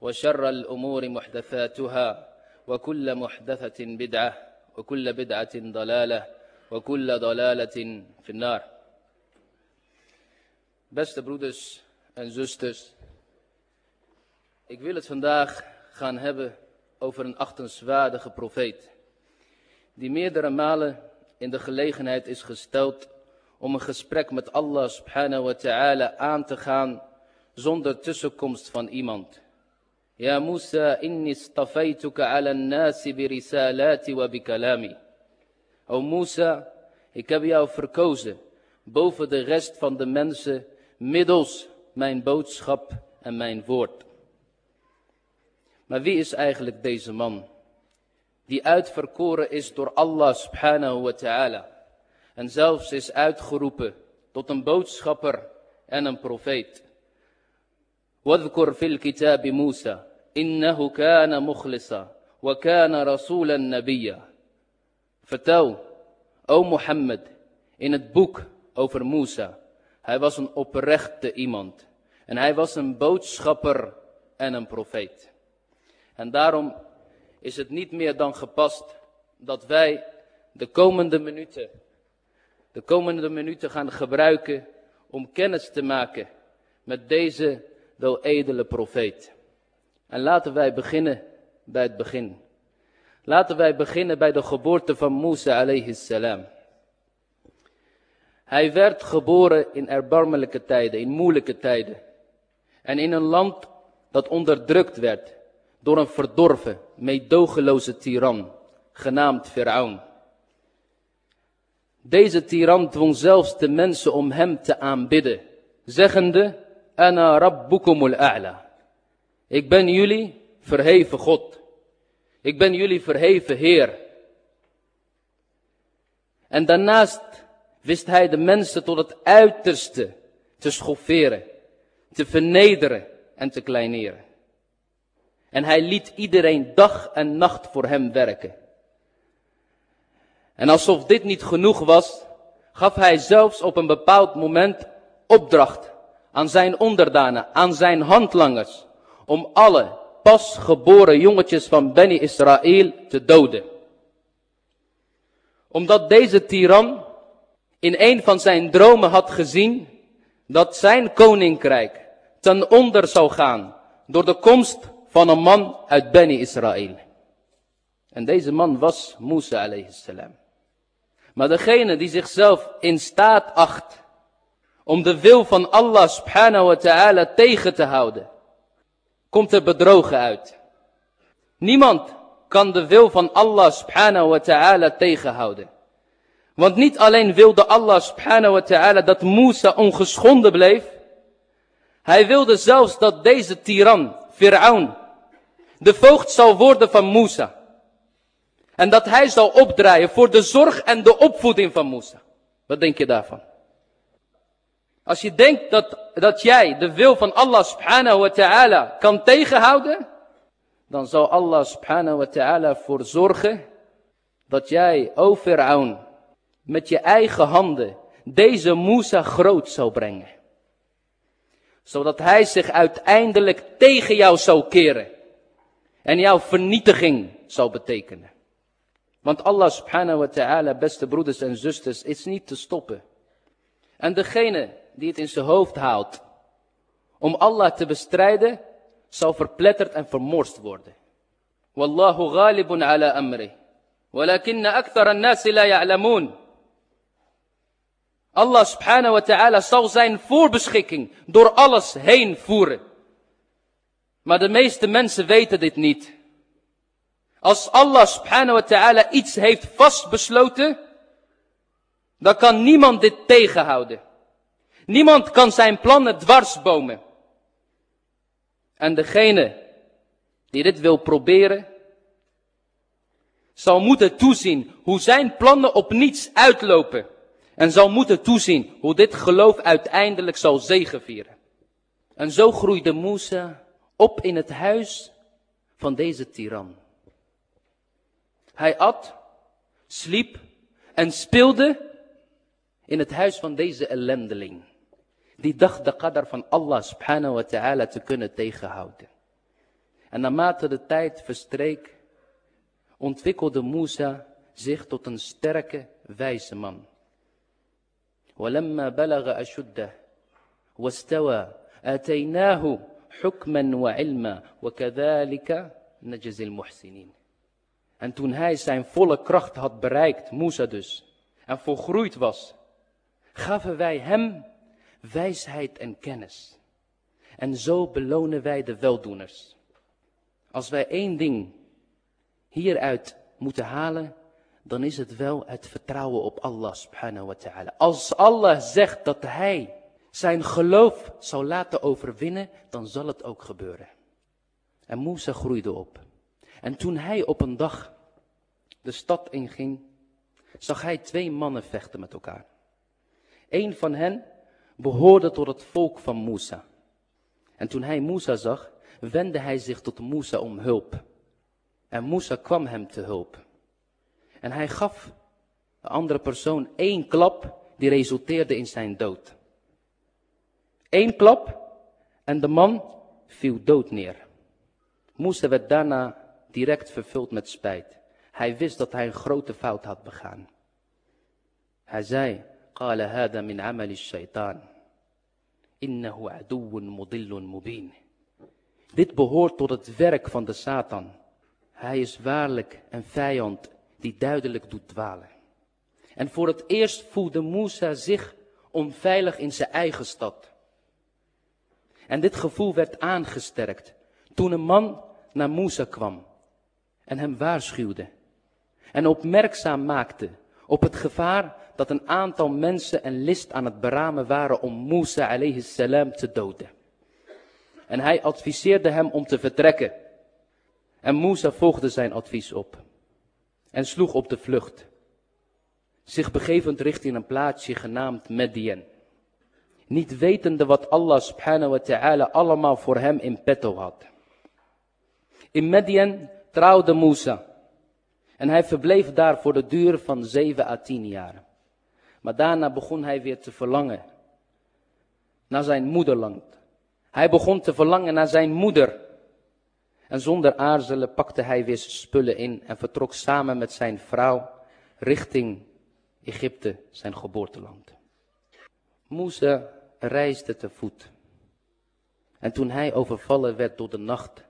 وشر الأمور محدثاتها وكل محدثة بدعة وكل بدعة ضلالة وكل ضلالة في النار Beste broeders en zusters, ik wil het vandaag gaan hebben over een achtenswaardige profeet, die meerdere malen in de gelegenheid is gesteld om een gesprek met Allah subhanahu wa ta'ala aan te gaan zonder tussenkomst van iemand. Ja Musa, inni stafaytuka ala nasi bi risalati wa bi kalami. O Musa, ik heb jou verkozen boven de rest van de mensen middels mijn boodschap en mijn woord. Maar wie is eigenlijk deze man? Die uitverkoren is door Allah subhanahu wa ta'ala. En zelfs is uitgeroepen tot een boodschapper en een profeet. واذكر في الكتاب موسى innahu kana mukhlisa wa kana rasulan nabiyya. Vertel, o Mohammed, in het boek over Musa. Hij was een oprechte iemand. En hij was een boodschapper en een profeet. En daarom is het niet meer dan gepast dat wij de komende minuten, de komende minuten gaan gebruiken om kennis te maken met deze doedele profeet. En laten wij beginnen bij het begin. Laten wij beginnen bij de geboorte van Musa alayhi salam. Hij werd geboren in erbarmelijke tijden, in moeilijke tijden. En in een land dat onderdrukt werd door een verdorven, meedogenloze tiran, genaamd Firaun. Deze tiran dwong zelfs de mensen om hem te aanbidden, zeggende, Ana rabbukumul a'la. Ik ben jullie verheven God. Ik ben jullie verheven Heer. En daarnaast wist hij de mensen tot het uiterste te schofferen, te vernederen en te kleineren. En hij liet iedereen dag en nacht voor hem werken. En alsof dit niet genoeg was, gaf hij zelfs op een bepaald moment opdracht aan zijn onderdanen, aan zijn handlangers, om alle pasgeboren jongetjes van Beni Israël te doden. Omdat deze tiran in een van zijn dromen had gezien dat zijn koninkrijk ten onder zou gaan door de komst van een man uit Beni Israël. En deze man was Musa alayhi salam. Maar degene die zichzelf in staat acht om de wil van Allah subhanahu wa ta'ala tegen te houden, komt er bedrogen uit. Niemand kan de wil van Allah subhanahu wa ta'ala tegenhouden. Want niet alleen wilde Allah subhanahu wa ta'ala dat Musa ongeschonden bleef. Hij wilde zelfs dat deze tiran, Fir'aun, de voogd zal worden van Musa. En dat hij zal opdraaien voor de zorg en de opvoeding van Musa. Wat denk je daarvan? Als je denkt dat, dat jij de wil van Allah subhanahu wa ta'ala kan tegenhouden, dan zal Allah subhanahu wa ta'ala voor zorgen dat jij, o met je eigen handen deze Musa groot zou brengen. Zodat hij zich uiteindelijk tegen jou zou keren. En jouw vernietiging zou betekenen. Want Allah subhanahu wa ta'ala, beste broeders en zusters, is niet te stoppen. En degene die het in zijn hoofd haalt om Allah te bestrijden, zal verpletterd en vermorst worden. Wallahu ghalibun ala amri. Walakinna akthar an-nasi la ya'lamun. Allah subhanahu wa ta'ala zal zijn voorbeschikking door alles heen voeren. Maar de meeste mensen weten dit niet. Als Allah subhanahu wa ta'ala iets heeft vastbesloten, dan kan niemand dit tegenhouden. Niemand kan zijn plannen dwarsbomen. En degene die dit wil proberen, zal moeten toezien hoe zijn plannen op niets uitlopen. En zal moeten toezien hoe dit geloof uiteindelijk zal zegevieren. En zo groeide Musa op in het huis van deze tiran. Hij at, sliep en speelde in het huis van deze ellendeling Die dacht de qadar van Allah subhanahu wa ta'ala te kunnen tegenhouden. En naarmate de tijd verstreek, ontwikkelde Musa zich tot een sterke, wijze man. ولما بلغ أشده واستوى آتيناه حكما وعلما وكذلك نجزي المحسنين. En toen hij zijn volle kracht had bereikt, Musa dus, en volgroeid was, gaven wij hem wijsheid en kennis. En zo belonen wij de weldoeners. Als wij één ding hieruit moeten halen, dan is het wel het vertrouwen op Allah subhanahu wa ta'ala. Als Allah zegt dat hij zijn geloof zal laten overwinnen, dan zal het ook gebeuren. En Musa groeide op. En toen hij op een dag de stad inging, zag hij twee mannen vechten met elkaar. Een van hen behoorde tot het volk van Musa. En toen hij Musa zag, wendde hij zich tot Musa om hulp. En Musa kwam hem te hulp. En hij gaf de andere persoon één klap die resulteerde in zijn dood. Eén klap en de man viel dood neer. Musa werd daarna direct vervuld met spijt. Hij wist dat hij een grote fout had begaan. Hij zei, قال هذا من عمل الشيطان إنه عدو مضل مبين dit behoort tot het werk van de Satan. Hij is waarlijk een vijand die duidelijk doet dwalen. En voor het eerst voelde Musa zich onveilig in zijn eigen stad. En dit gevoel werd aangesterkt toen een man naar Musa kwam en hem waarschuwde en opmerkzaam maakte op het gevaar dat een aantal mensen een list aan het beramen waren om Musa alayhi salam te doden. En hij adviseerde hem om te vertrekken. En Musa volgde zijn advies op. En sloeg op de vlucht. Zich begevend richting een plaatsje genaamd Median. Niet wetende wat Allah subhanahu wa ta'ala allemaal voor hem in petto had. In Median trouwde Musa. En hij verbleef daar voor de duur van zeven à tien jaar. Maar daarna begon hij weer te verlangen naar zijn moederland. Hij begon te verlangen naar zijn moeder. En zonder aarzelen pakte hij weer zijn spullen in en vertrok samen met zijn vrouw richting Egypte, zijn geboorteland. Musa reisde te voet. En toen hij overvallen werd door de nacht,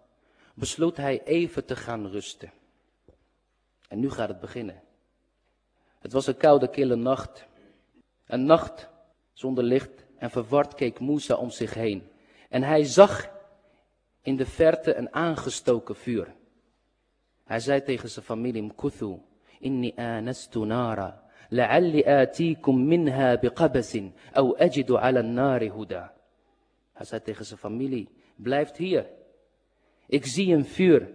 besloot hij even te gaan rusten. En nu gaat het beginnen. Het was een koude, kille nacht. Een nacht zonder licht en verward keek Musa om zich heen. En hij zag in de verte een aangestoken vuur. Hij zei tegen zijn familie, Mkuthu, inni anastu nara, la'alli atikum minha biqabasin, au ajidu ala nari huda. Hij zei tegen zijn familie, blijf hier. Ik zie een vuur.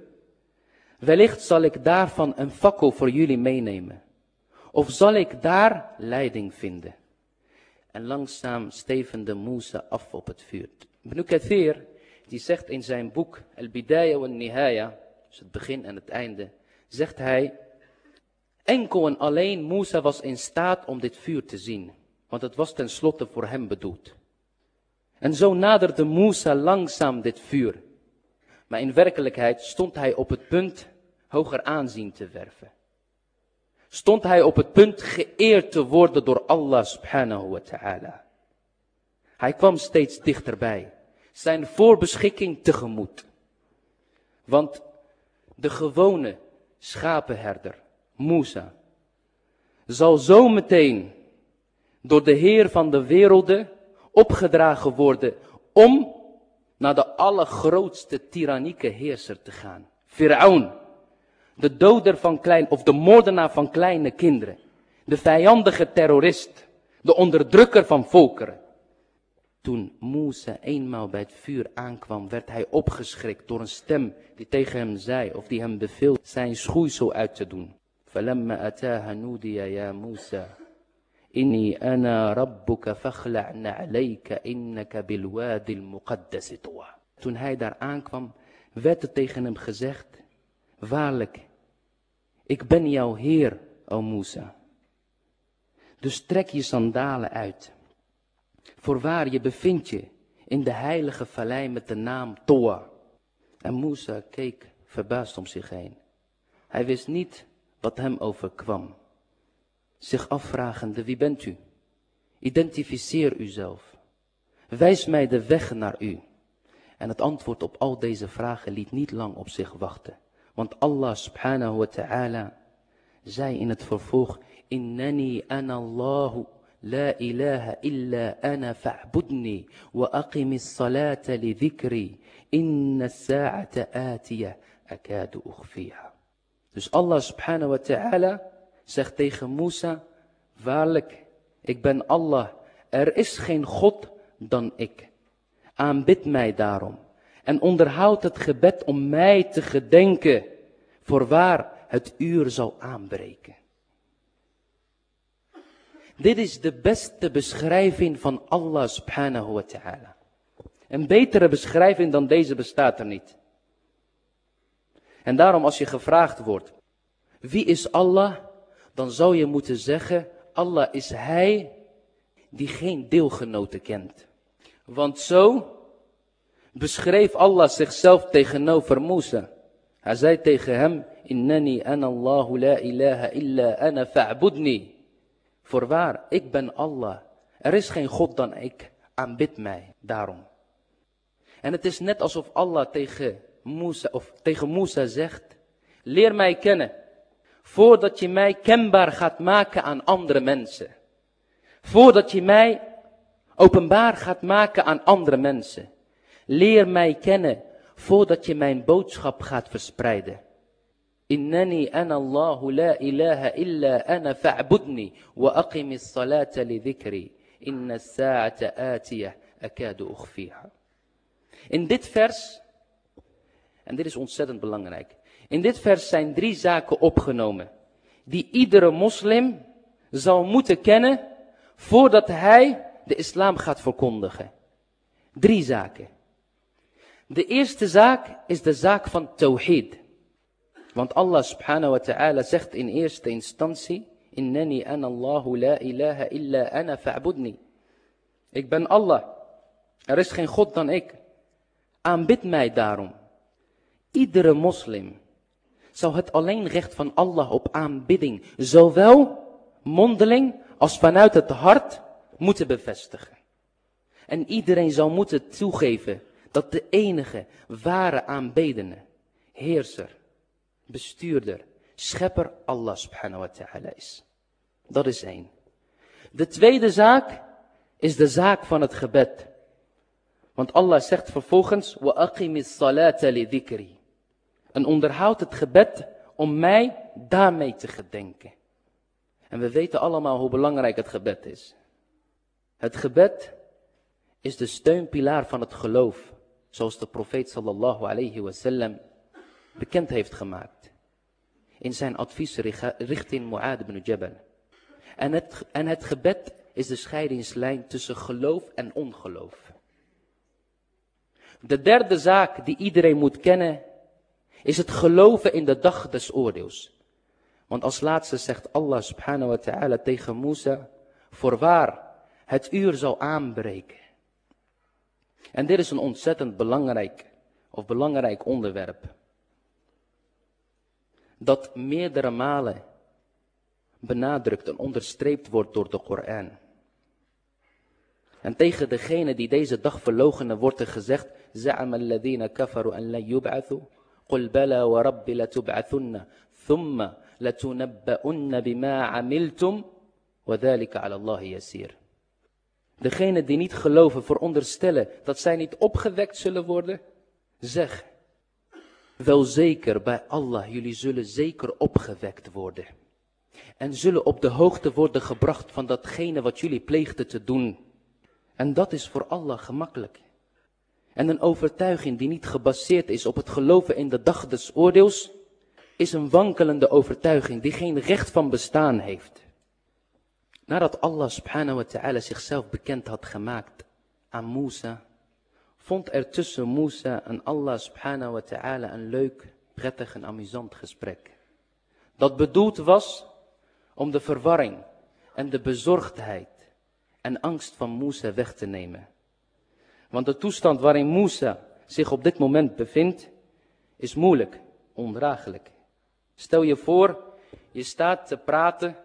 Wellicht zal ik daarvan een fakkel voor jullie meenemen. Of zal ik daar leiding vinden? En langzaam stevende Musa af op het vuur. Ibn Kathir, die zegt in zijn boek Al-Bidaya wa Nihaya, dus het begin en het einde, zegt hij, enkel en alleen Musa was in staat om dit vuur te zien, want het was tenslotte voor hem bedoeld. En zo naderde Musa langzaam dit vuur. Maar in werkelijkheid stond hij op het punt hoger aanzien te werven. Stond hij op het punt geëerd te worden door Allah subhanahu wa ta'ala. Hij kwam steeds dichterbij zijn voorbeschikking tegemoet. Want de gewone schapenherder, Musa, zal zo meteen door de Heer van de werelden opgedragen worden om naar de allergrootste tyrannieke heerser te gaan. Firaun, de doder van klein, of de moordenaar van kleine kinderen, de vijandige terrorist, de onderdrukker van volkeren. Toen Musa eenmaal bij het vuur aankwam, werd hij opgeschrikt door een stem die tegen hem zei, of die hem beveelt, zijn schoeisel uit te doen. فلما أتاها نودي يا موسى إني أنا ربك فاخلع نعليك إنك بالوادي المقدس طوى Toen hij daar aankwam, werd er tegen hem gezegd, waarlijk, ik ben jouw Heer, o Musa. Dus trek je sandalen uit. Voorwaar je bevindt je in de heilige vallei met de naam Toa. En Musa keek verbaasd om zich heen. Hij wist niet wat hem overkwam. Zich afvragende, wie bent u? Identificeer uzelf. Wijs mij de weg naar u. En het antwoord op al deze vragen liet niet lang op zich wachten. Want Allah subhanahu wa ta'ala zei in het vervolg, Innani ana Allahu لا إله إلا أنا فاعبدني وأقم الصلاة لذكري إن الساعة آتية أكاد أخفيها Dus Allah subhanahu wa ta'ala zegt tegen Musa, waarlijk, ik ben Allah, er is geen God dan ik. Aanbid mij daarom en onderhoud het gebed om mij te gedenken, voorwaar het uur zal aanbreken. Dit is de beste beschrijving van Allah subhanahu wa ta'ala. Een betere beschrijving dan deze bestaat er niet. En daarom als je gevraagd wordt, wie is Allah? Dan zou je moeten zeggen, Allah is Hij die geen deelgenoten kent. Want zo beschreef Allah zichzelf tegenover Musa. Hij zei tegen hem, Innani ana Allahu la ilaha illa ana fa'budni. Voorwaar, ik ben Allah. Er is geen God dan ik. Aanbid mij daarom. En het is net alsof Allah tegen Musa, of tegen Musa zegt, leer mij kennen, voordat je mij kenbaar gaat maken aan andere mensen. Voordat je mij openbaar gaat maken aan andere mensen. Leer mij kennen voordat je mijn boodschap gaat verspreiden. Ana Allahu la ilaha illa ana fa'budni wa salata li dhikri. Sa'ata akadu ukhfiha. In dit vers, en dit is ontzettend belangrijk. In dit vers zijn drie zaken opgenomen. Die iedere moslim zal moeten kennen voordat hij de islam gaat verkondigen. Drie zaken. De eerste zaak is de zaak van tawhid. Want Allah subhanahu wa ta'ala zegt in eerste instantie, Innani ana Allahu la ilaha illa ana fa'budni. Ik ben Allah. Er is geen God dan ik. Aanbid mij daarom. Iedere moslim zou het alleen recht van Allah op aanbidding, zowel mondeling als vanuit het hart, moeten bevestigen. En iedereen zou moeten toegeven dat de enige ware aanbedene, heerser, bestuurder, schepper Allah subhanahu wa ta'ala is. Dat is één. De tweede zaak is de zaak van het gebed. Want Allah zegt vervolgens, dhikri. En onderhoud het gebed om mij daarmee te gedenken. En we weten allemaal hoe belangrijk het gebed is. Het gebed is de steunpilaar van het geloof, zoals de profeet sallallahu alayhi wasallam bekend heeft gemaakt. In zijn advies richting Mu'ad ibn Jabal. En het, het gebed is de scheidingslijn tussen geloof en ongeloof. De derde zaak die iedereen moet kennen, is het geloven in de dag des oordeels. Want als laatste zegt Allah subhanahu wa ta'ala tegen Musa, voorwaar, het uur zal aanbreken. En dit is een ontzettend belangrijk of belangrijk onderwerp. Dat meerdere malen benadrukt en onderstreept wordt door de Koran. En tegen degene die deze dag verlogenen wordt er gezegd: Za'am alladhina kafaru an layub'ath. Qul bala wa rabbi. Thumma latunabba'unna bima amiltum. Wa dhalika ala yasir. Degene die niet geloven veronderstellen dat zij niet opgewekt zullen worden, zeg, wel zeker bij Allah, jullie zullen zeker opgewekt worden. En zullen op de hoogte worden gebracht van datgene wat jullie pleegden te doen. En dat is voor Allah gemakkelijk. En een overtuiging die niet gebaseerd is op het geloven in de dag des oordeels, is een wankelende overtuiging die geen recht van bestaan heeft. Nadat Allah subhanahu wa ta'ala zichzelf bekend had gemaakt aan Musa, vond er tussen Musa en Allah subhanahu wa ta'ala een leuk, prettig en amusant gesprek. Dat bedoeld was om de verwarring en de bezorgdheid en angst van Musa weg te nemen. Want de toestand waarin Musa zich op dit moment bevindt, is moeilijk, ondraaglijk. Stel je voor, je staat te praten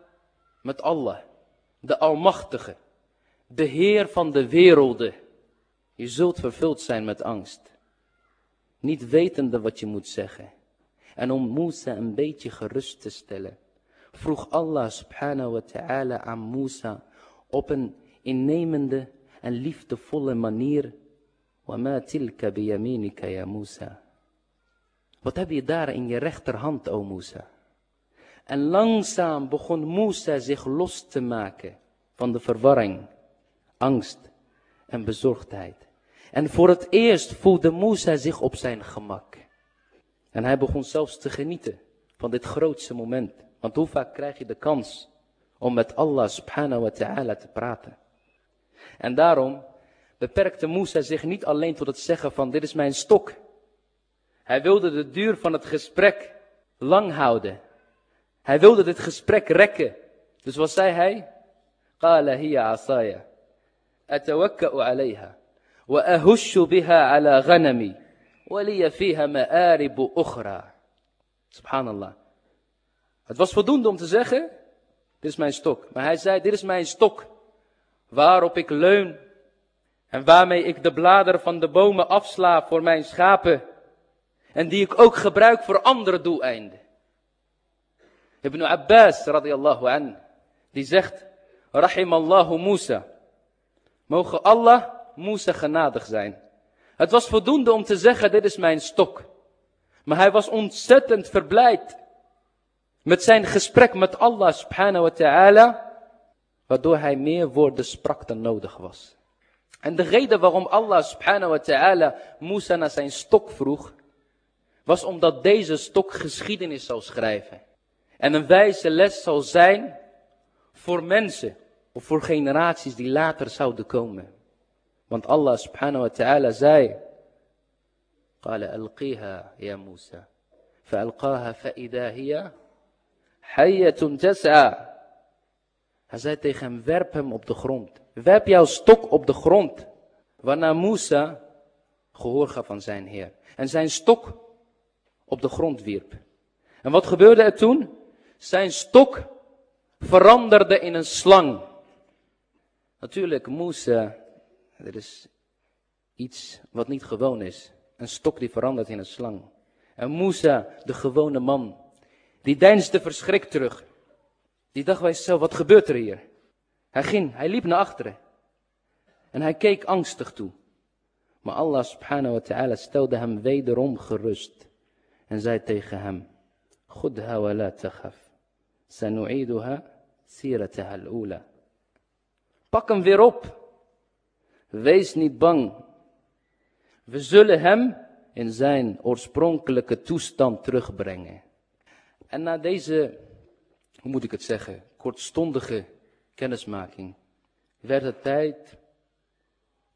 met Allah, de Almachtige, de Heer van de werelden. Je zult vervuld zijn met angst, niet wetende wat je moet zeggen. En om Musa een beetje gerust te stellen, vroeg Allah subhanahu wa ta'ala aan Musa op een innemende en liefdevolle manier. وَمَا تِلْكَ بِيَمِينِكَ يَا Musa. Wat heb je daar in je rechterhand, o Musa? En langzaam begon Musa zich los te maken van de verwarring, angst en bezorgdheid. En voor het eerst voelde Musa zich op zijn gemak. En hij begon zelfs te genieten van dit grootste moment. Want hoe vaak krijg je de kans om met Allah subhanahu wa ta'ala te praten? En daarom beperkte Musa zich niet alleen tot het zeggen van dit is mijn stok. Hij wilde de duur van het gesprek lang houden. Hij wilde dit gesprek rekken. Dus wat zei hij? قال هي عصاي أتوكأ عليها وأهش بها على غنمي ولي فيها مآرب أخرى Subhanallah. Het was voldoende om te zeggen, dit is mijn stok. Maar hij zei, dit is mijn stok, waarop ik leun en waarmee ik de bladeren van de bomen afsla voor mijn schapen. En die ik ook gebruik voor andere doeleinden. Ibn Abbas radiyallahu an, die zegt, Rahimallahu Musa. Mogen Allah Musa genadig zijn. Het was voldoende om te zeggen, dit is mijn stok. Maar hij was ontzettend verblijd met zijn gesprek met Allah subhanahu wa ta'ala, waardoor hij meer woorden sprak dan nodig was. En de reden waarom Allah subhanahu wa ta'ala Musa naar zijn stok vroeg, was omdat deze stok geschiedenis zou schrijven. En een wijze les zal zijn voor mensen of voor generaties die later zouden komen. Want Allah subhanahu wa ta'ala zei, قال ألقيها يا موسى فألقاها فإذا هي حية تسعى Hij zei tegen hem, werp hem op de grond. Werp jouw stok op de grond. Waarna Musa gehoor gaf van zijn heer. En zijn stok op de grond wierp. En wat gebeurde er toen? Zijn stok veranderde in een slang. Natuurlijk, Musa, er is iets wat niet gewoon is. Een stok die verandert in een slang. En Musa, de gewone man, die deinsde verschrikt terug. Die dacht bij zichzelf, wat gebeurt er hier? Hij ging, hij liep naar achteren. En hij keek angstig toe. Maar Allah subhanahu wa ta'ala stelde hem wederom gerust. En zei tegen hem, Khudha wa la takhaf. Al-ula. Pak hem weer op. Wees niet bang. We zullen hem in zijn oorspronkelijke toestand terugbrengen. En na deze, hoe moet ik het zeggen, kortstondige kennismaking, werd het tijd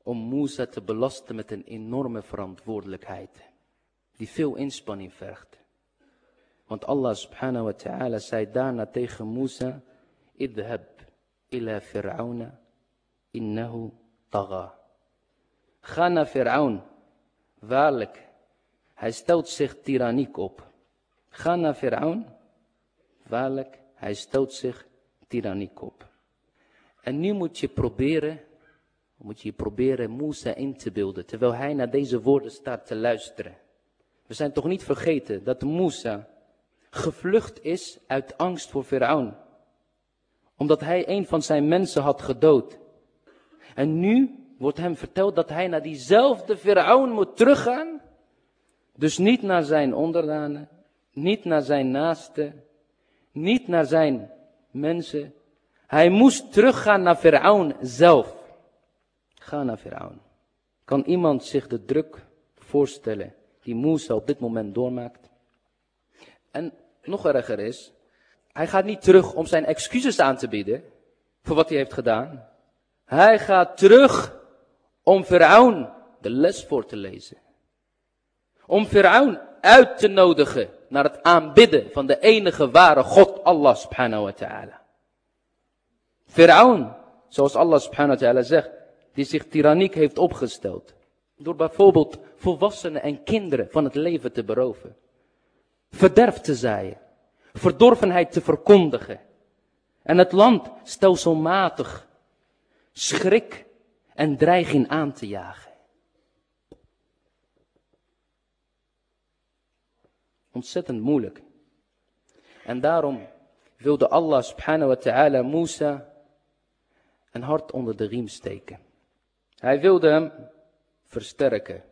om Musa te belasten met een enorme verantwoordelijkheid, die veel inspanning vergt. Want Allah subhanahu wa ta'ala zei daarna tegen Musa, idhab ila fir'auna innahu taga. Ga naar Fir'aun, waarlijk, hij stelt zich tyranniek op. Ga naar Fir'aun, waarlijk, hij stelt zich tyranniek op. En nu moet je proberen, moet je proberen Musa in te beelden, terwijl hij naar deze woorden staat te luisteren. We zijn toch niet vergeten dat Musa gevlucht is uit angst voor Firaun. Omdat hij een van zijn mensen had gedood. En nu wordt hem verteld dat hij naar diezelfde Firaun moet teruggaan. Dus niet naar zijn onderdanen, niet naar zijn naasten, niet naar zijn mensen. Hij moest teruggaan naar Firaun zelf. Ga naar Firaun. Kan iemand zich de druk voorstellen die Musa op dit moment doormaakt? En nog erger is, hij gaat niet terug om zijn excuses aan te bieden voor wat hij heeft gedaan. Hij gaat terug om Firaun de les voor te lezen. Om Firaun uit te nodigen naar het aanbidden van de enige ware God, Allah subhanahu wa ta'ala. Firaun, zoals Allah subhanahu wa ta'ala zegt, die zich tyranniek heeft opgesteld. Door bijvoorbeeld volwassenen en kinderen van het leven te beroven. Verderf te zaaien. Verdorvenheid te verkondigen. En het land stelselmatig schrik en dreiging aan te jagen. Ontzettend moeilijk. En daarom wilde Allah subhanahu wa ta'ala Musa een hart onder de riem steken. Hij wilde hem versterken.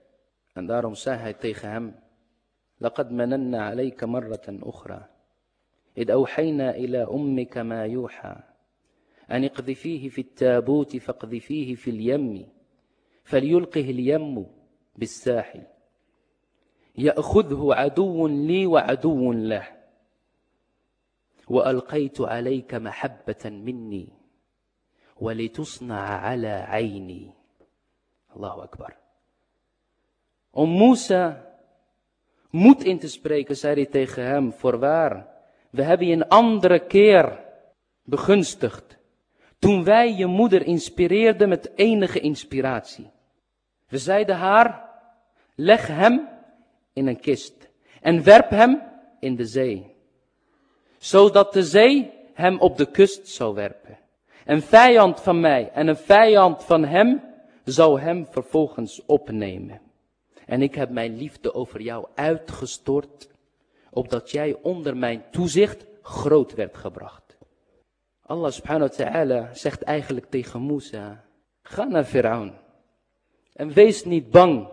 En daarom zei hij tegen hem, لقد مننا عليك مرة أخرى. إذ أوحينا إلى أمك ما يوحى أن اقذفيه في التابوت فاقذفيه في اليم فليلقه اليم بالساحل. يأخذه عدو لي وعدو له وألقيت عليك محبة مني ولتصنع على عيني. الله أكبر. Om Musa moed in te spreken, zei hij tegen hem, voorwaar, we hebben je een andere keer begunstigd. Toen wij je moeder inspireerden met enige inspiratie. We zeiden haar, leg hem in een kist en werp hem in de zee. Zodat de zee hem op de kust zou werpen. Een vijand van mij en een vijand van hem zou hem vervolgens opnemen. En ik heb mijn liefde over jou uitgestort, opdat jij onder mijn toezicht groot werd gebracht. Allah subhanahu wa ta'ala zegt eigenlijk tegen Musa, ga naar Firaun en wees niet bang.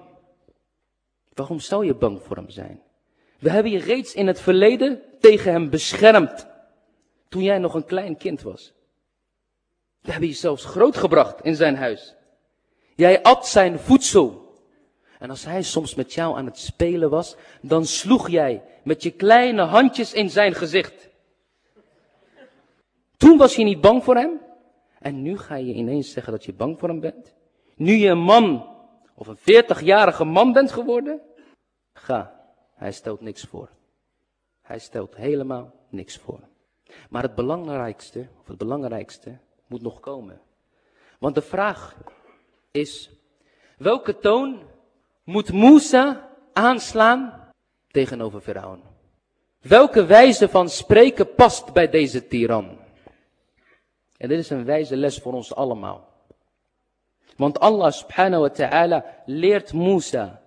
Waarom zou je bang voor hem zijn? We hebben je reeds in het verleden tegen hem beschermd, toen jij nog een klein kind was. We hebben je zelfs grootgebracht in zijn huis. Jij at zijn voedsel. En als hij soms met jou aan het spelen was, dan sloeg jij met je kleine handjes in zijn gezicht. Toen was je niet bang voor hem. En nu ga je ineens zeggen dat je bang voor hem bent. Nu je een man of een veertigjarige man bent geworden. Ga, hij stelt niks voor. Hij stelt helemaal niks voor. Maar het belangrijkste, of het belangrijkste, moet nog komen. Want de vraag is, welke toon moet Musa aanslaan tegenover Firaun? Welke wijze van spreken past bij deze tiran? En dit is een wijze les voor ons allemaal. Want Allah subhanahu wa ta'ala leert Musa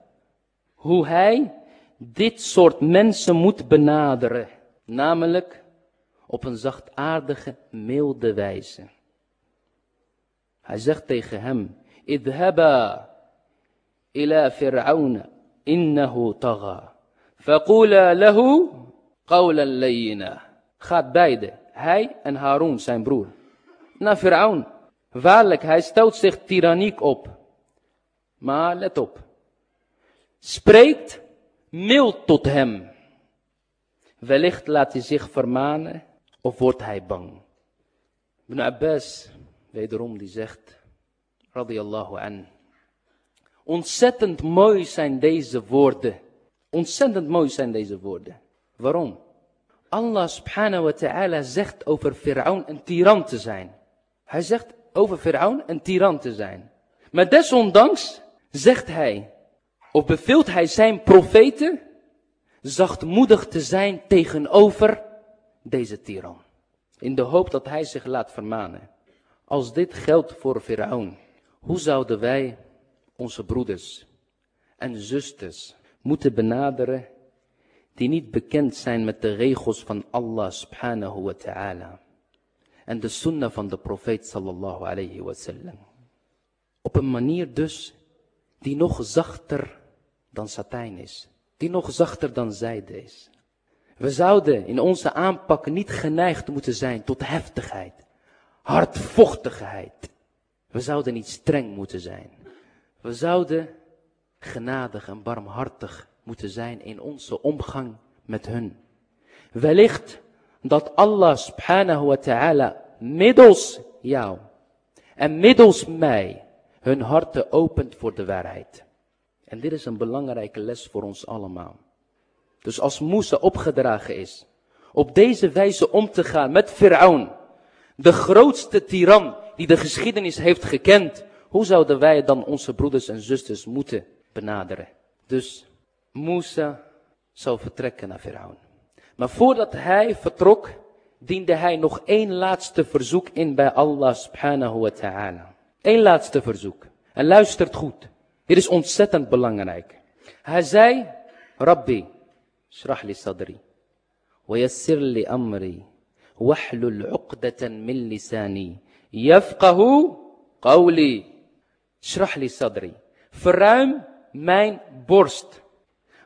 hoe hij dit soort mensen moet benaderen. Namelijk op een zachtaardige, milde wijze. Hij zegt tegen hem, idhaba ila fir'aun innahu tagha. Faqula lahu qawlan layyina. Gaat beide, hij en Harun, zijn broer, naar Fir'aun. Waarlijk, hij stelt zich tyranniek op. Maar let op. Spreekt mild tot hem. Wellicht laat hij zich vermanen of wordt hij bang. Ibn Abbas, wederom, die zegt, radiyallahu an. Ontzettend mooi zijn deze woorden. Ontzettend mooi zijn deze woorden. Waarom? Allah subhanahu wa ta'ala zegt over Fir'aun een tiran te zijn. Hij zegt over Firaun een tiran te zijn. Maar desondanks zegt hij, of beveelt hij zijn profeten, zachtmoedig te zijn tegenover deze tiran. In de hoop dat hij zich laat vermanen. Als dit geldt voor Firaun, hoe zouden wij onze broeders en zusters moeten benaderen die niet bekend zijn met de regels van Allah subhanahu wa ta'ala? en de sunnah van de profeet sallallahu alayhi wasallam. Op een manier dus die nog zachter dan satijn is. Die nog zachter dan zijde is. We zouden in onze aanpak niet geneigd moeten zijn tot heftigheid, hardvochtigheid. We zouden niet streng moeten zijn. We zouden genadig en barmhartig moeten zijn in onze omgang met hun. Wellicht dat Allah subhanahu wa ta'ala middels jou en middels mij hun harten opent voor de waarheid. En dit is een belangrijke les voor ons allemaal. Dus als Musa opgedragen is op deze wijze om te gaan met Firaun, de grootste tiran die de geschiedenis heeft gekend, hoe zouden wij dan onze broeders en zusters moeten benaderen? Dus Musa zou vertrekken naar Firaun. Maar voordat hij vertrok, diende hij nog één laatste verzoek in bij Allah subhanahu wa ta'ala. Eén laatste verzoek. En luistert goed. Dit is ontzettend belangrijk. Hij zei, Rabbi, shrah li sadri, wa yassir li amri, wahlul uqdatan min lisani, yafqahu qawli. Shrah li sadri. Verruim mijn borst.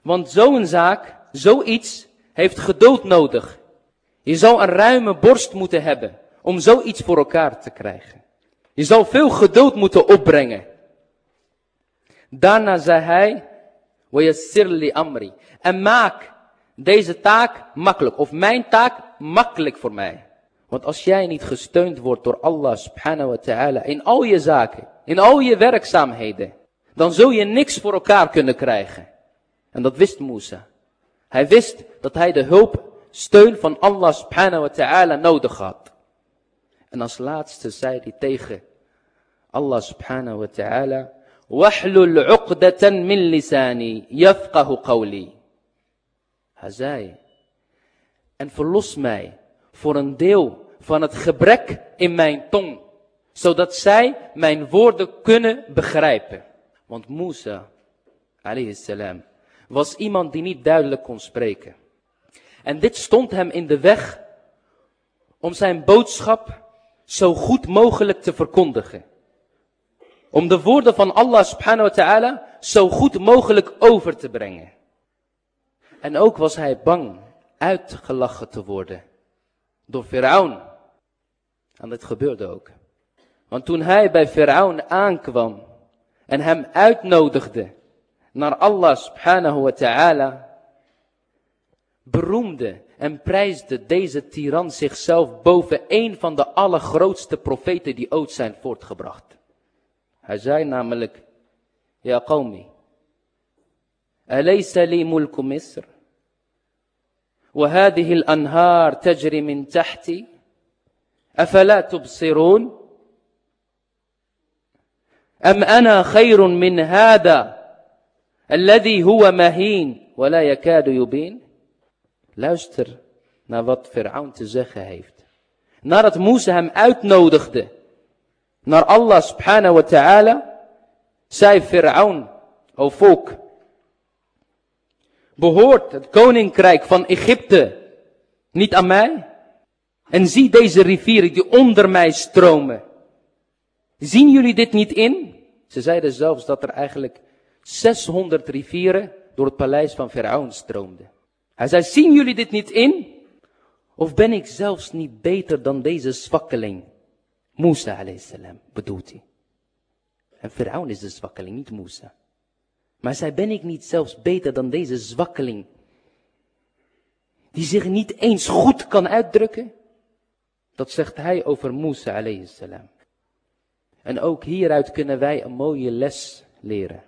Want zo'n zaak, zoiets, heeft geduld nodig. Je zou een ruime borst moeten hebben om zoiets voor elkaar te krijgen. Je zou veel geduld moeten opbrengen. Daarna zei hij, amri. En maak deze taak makkelijk, of mijn taak makkelijk voor mij. Want als jij niet gesteund wordt door Allah subhanahu wa ta'ala in al je zaken, in al je werkzaamheden, dan zul je niks voor elkaar kunnen krijgen. En dat wist Musa. Hij wist dat hij de hulp, steun van Allah subhanahu wa ta'ala nodig had. En als laatste zei hij tegen Allah subhanahu wa ta'ala, Wahlul uqdatan min lisani, yafqahu qawli. Hij zei, en verlos mij voor een deel van het gebrek in mijn tong, zodat zij mijn woorden kunnen begrijpen. Want Musa, salam, was iemand die niet duidelijk kon spreken. En dit stond hem in de weg om zijn boodschap zo goed mogelijk te verkondigen. Om de woorden van Allah subhanahu wa ta'ala zo goed mogelijk over te brengen. En ook was hij bang uitgelachen te worden door Firaun. En dat gebeurde ook. Want toen hij bij Firaun aankwam en hem uitnodigde naar Allah subhanahu wa ta'ala, beroemde en prijsde deze tiran zichzelf boven een van de allergrootste profeten die ooit zijn voortgebracht. Hij zei namelijk, Ja qawmi, أليس لي ملك مصر وهذه الأنهار تجري من تحتي أفلا تبصرون أم أنا خير من هذا الذي هو مهين ولا يكاد يبين Luister naar wat Firaun te zeggen heeft. Nadat Musa hem uitnodigde naar Allah subhanahu wa ta'ala, zei Firaun, o volk, behoort het koninkrijk van Egypte niet aan mij? En zie deze rivieren die onder mij stromen. Zien jullie dit niet in? Ze zeiden zelfs dat er eigenlijk 600 rivieren door het paleis van Faraon stroomden. Hij zei, zien jullie dit niet in? Of ben ik zelfs niet beter dan deze zwakkeling? Musa salam bedoelt hij. En Faraon is de zwakkeling, niet Musa. Maar zei, ben ik niet zelfs beter dan deze zwakkeling? Die zich niet eens goed kan uitdrukken? Dat zegt hij over Musa salam. En ook hieruit kunnen wij een mooie les leren.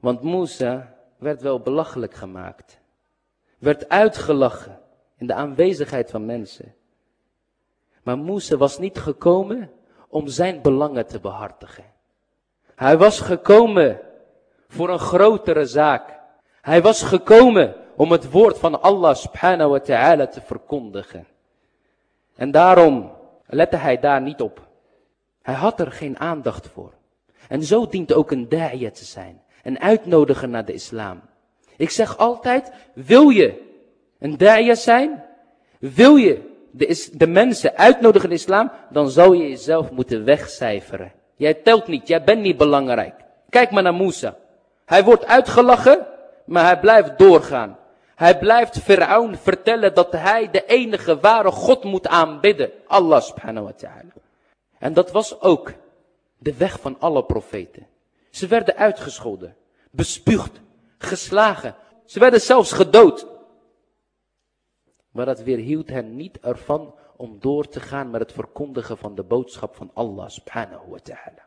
Want Musa werd wel belachelijk gemaakt. Werd uitgelachen in de aanwezigheid van mensen. Maar Musa was niet gekomen om zijn belangen te behartigen. Hij was gekomen voor een grotere zaak. Hij was gekomen om het woord van Allah subhanahu wa ta'ala te verkondigen. En daarom lette hij daar niet op. Hij had er geen aandacht voor. En zo dient ook een da'iyah te zijn. Een uitnodiger naar de islam. Ik zeg altijd, wil je een da'iyah zijn? Wil je de, de mensen uitnodigen in de islam? Dan zou je jezelf moeten wegcijferen. Jij telt niet, jij bent niet belangrijk. Kijk maar naar Musa. Hij wordt uitgelachen, maar hij blijft doorgaan. Hij blijft Firaun vertellen dat hij de enige ware God moet aanbidden. Allah subhanahu wa ta'ala. En dat was ook de weg van alle profeten. Ze werden uitgescholden, bespuugd, geslagen. Ze werden zelfs gedood. Maar dat weerhield hen niet ervan om door te gaan met het verkondigen van de boodschap van Allah subhanahu wa ta'ala.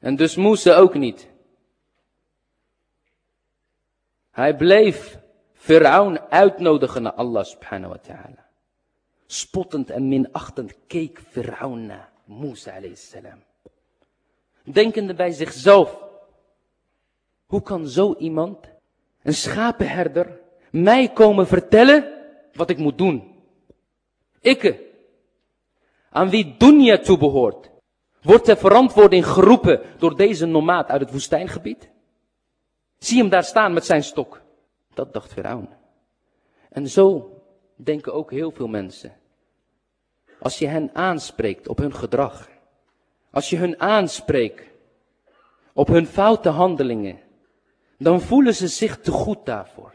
En dus Musa ook niet. Hij bleef Firaun uitnodigen naar Allah subhanahu wa ta'ala. Spottend en minachtend keek Firaun naar Musa alayhi salam. Denkende bij zichzelf. Hoe kan zo iemand, een schapenherder, mij komen vertellen wat ik moet doen? Ikke, aan wie dunya toebehoort, wordt ter verantwoording geroepen door deze nomaat uit het woestijngebied? Zie hem daar staan met zijn stok. Dat dacht Firaun. En zo denken ook heel veel mensen. Als je hen aanspreekt op hun gedrag. Als je hun aanspreekt op hun foute handelingen. Dan voelen ze zich te goed daarvoor.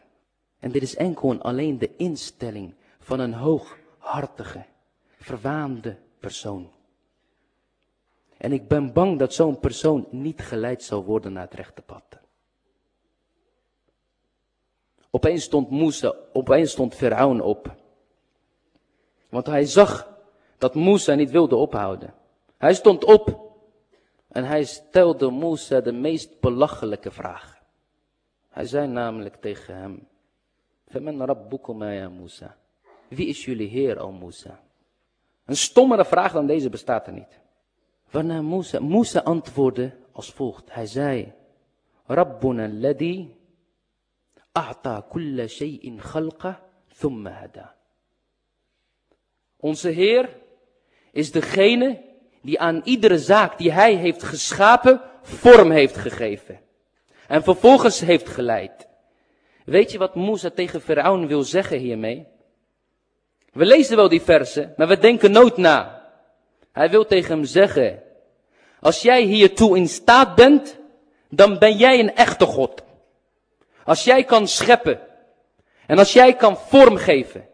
En dit is enkel en alleen de instelling van een hooghartige, verwaande persoon. En ik ben bang dat zo'n persoon niet geleid zal worden naar het rechte pad. Opeens stond Musa, opeens stond Firaun op. Want hij zag dat Musa niet wilde ophouden. Hij stond op en hij stelde Musa de meest belachelijke vraag. Hij zei namelijk tegen hem, Femen rabbukuma ya Musa. Wie is jullie heer, o Musa? Een stommere vraag dan deze bestaat er niet. Waarna Musa, antwoordde als volgt. Hij zei, Rabbuna ladi A'ta kulla shay'in khalqa thumma hada. Onze Heer is degene die aan iedere zaak die Hij heeft geschapen, vorm heeft gegeven. En vervolgens heeft geleid. Weet je wat Moesa tegen Firaun wil zeggen hiermee? We lezen wel die versen, maar we denken nooit na. Hij wil tegen hem zeggen, als jij hiertoe in staat bent, dan ben jij een echte God. Als jij kan scheppen. En als jij kan vormgeven.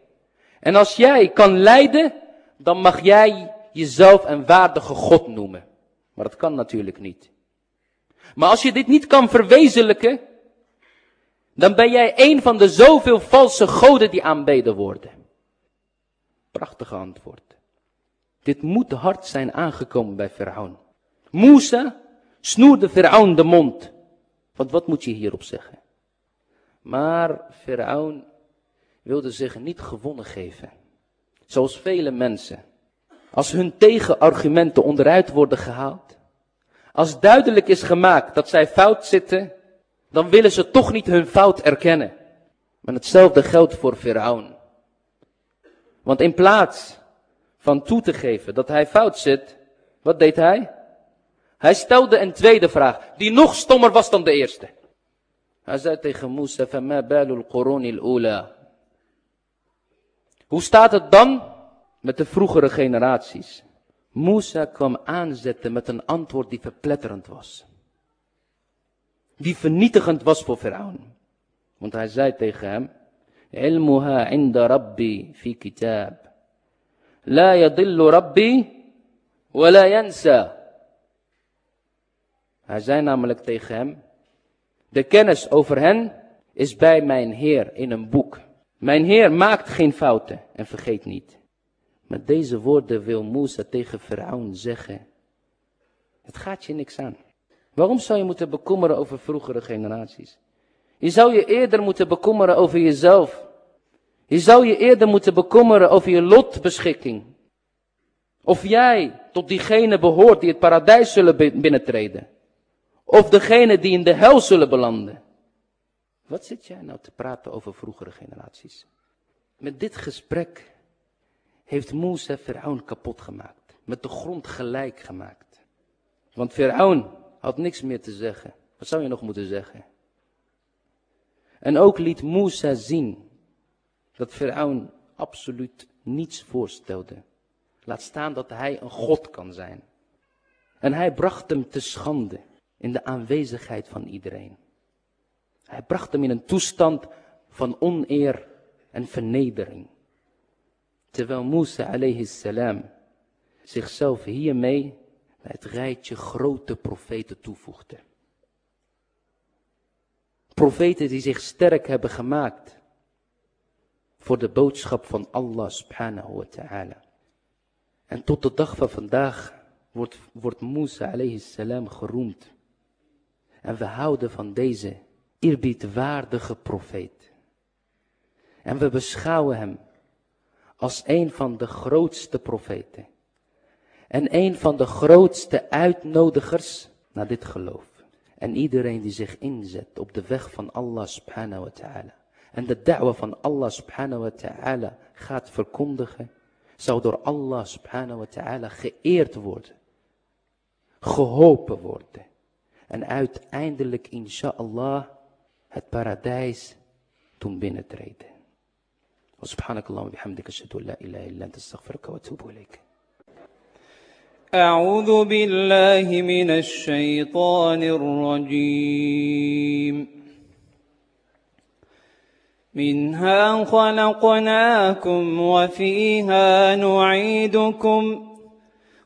En als jij kan leiden, dan mag jij jezelf een waardige God noemen. Maar dat kan natuurlijk niet. Maar als je dit niet kan verwezenlijken, dan ben jij een van de zoveel valse goden die aanbeden worden. Prachtige antwoord. Dit moet hard zijn aangekomen bij Firaun. Musa snoerde Firaun de mond. Want wat moet je hierop zeggen? Maar Firaun wilde zich niet gewonnen geven. Zoals vele mensen. Als hun tegenargumenten onderuit worden gehaald. Als duidelijk is gemaakt dat zij fout zitten. Dan willen ze toch niet hun fout erkennen. Maar hetzelfde geldt voor Firaun. Want in plaats van toe te geven dat hij fout zit. Wat deed hij? Hij stelde een tweede vraag. Die nog stommer was dan de eerste. Tegen Musa, فَمَا بَالُ الْقُرُونِ Hoe staat het dan met de vroegere generaties? Musa kwam aanzetten met een antwoord die verpletterend was. Die vernietigend was voor Firaun. Want hij zei tegen hem, Ilmuha inda rabbi fi kitab. La yadillu rabbi wa la yansa. Hij zei namelijk tegen hem, de kennis over hen is bij mijn Heer in een boek. Mijn Heer maakt geen fouten en vergeet niet. Met deze woorden wil Musa tegen Faraon zeggen. Het gaat je niks aan. Waarom zou je moeten bekommeren over vroegere generaties? Je zou je eerder moeten bekommeren over jezelf. Je zou je eerder moeten bekommeren over je lotbeschikking. Of jij tot diegene behoort die het paradijs zullen binnentreden. Of degene die in de hel zullen belanden. Wat zit jij nou te praten over vroegere generaties? Met dit gesprek heeft Musa Firaun kapot gemaakt. Met de grond gelijk gemaakt. Want Firaun had niks meer te zeggen. Wat zou je nog moeten zeggen? En ook liet Musa zien dat Firaun absoluut niets voorstelde. Laat staan dat hij een god kan zijn. En hij bracht hem te schande in de aanwezigheid van iedereen. Hij bracht hem in een toestand van oneer en vernedering. Terwijl Musa alayhi salam zichzelf hiermee bij het rijtje grote profeten toevoegde. Profeten die zich sterk hebben gemaakt voor de boodschap van Allah subhanahu wa ta'ala. En tot de dag van vandaag wordt, wordt Musa alayhi salam geroemd. En we houden van deze eerbiedwaardige profeet. En we beschouwen hem als een van de grootste profeten. En een van de grootste uitnodigers naar dit geloof. En iedereen die zich inzet op de weg van Allah subhanahu wa ta'ala. En de da'wa van Allah subhanahu wa ta'ala gaat verkondigen. Zou door Allah subhanahu wa ta'ala geëerd worden. Geholpen worden. En uiteindelijk inshallah het paradijs doen binnentreden. وسبحانك اللهم وبحمدك اشهد ان لا اله الا انت استغفرك واتوب اليك أعوذ بالله من الشيطان الرجيم منها خلقناكم وفيها نعيدكم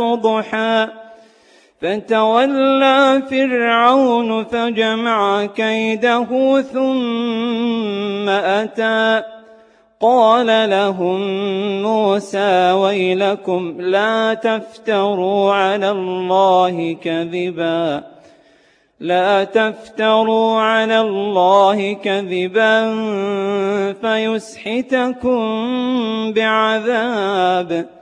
ضحى فتولى فرعون فجمع كيده ثم أتى. قال لهم موسى ويلكم لا تفتروا على الله كذبا. لا تفتروا على الله كذبا فيسحتكم بعذاب.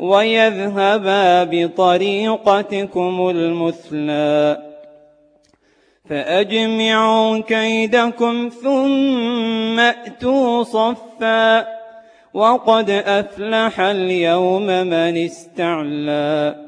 ويذهبا بطريقتكم المثلى. فأجمعوا كيدكم ثم أتوا صفاً. وقد أفلح اليوم من استعلى.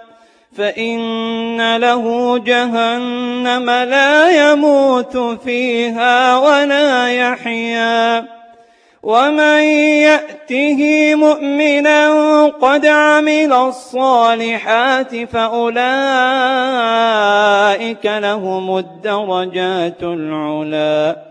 فإن له جهنم لا يموت فيها ولا يحيا. ومن يأته مؤمنا قد عمل الصالحات فأولئك لهم الدرجات العلى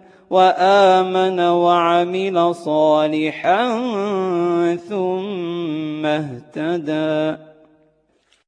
وآمن وعمل صالحا ثم اهتدى.